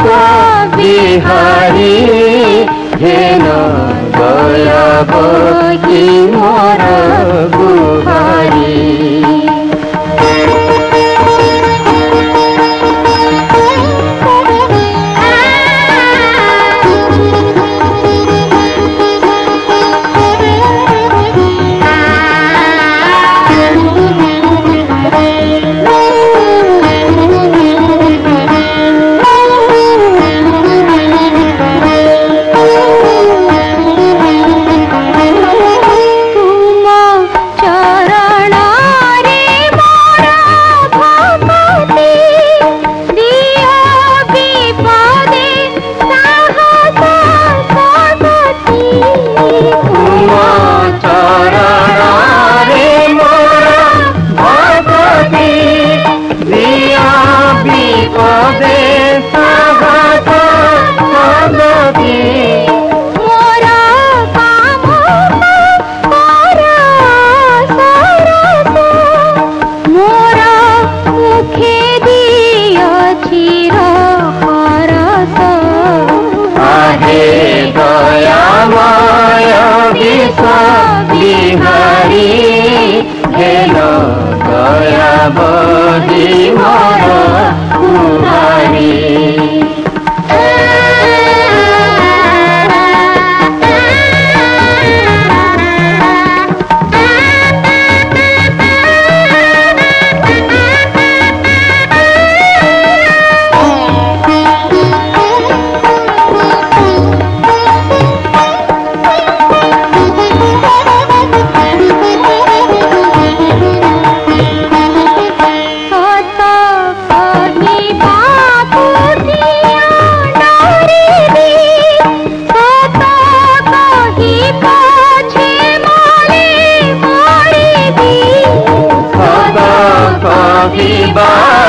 कृष्ण बिहारी हे न गया Oh. बा